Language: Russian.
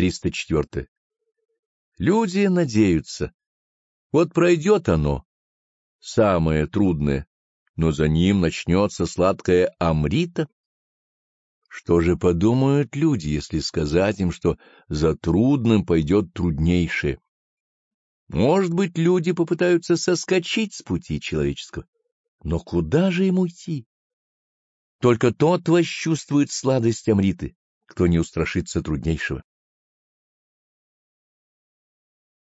304. Люди надеются. Вот пройдет оно, самое трудное, но за ним начнется сладкая амрита. Что же подумают люди, если сказать им, что за трудным пойдет труднейшее? Может быть, люди попытаются соскочить с пути человеческого, но куда же им уйти? Только тот восчувствует сладость Амриты, кто не устрашится труднейшего.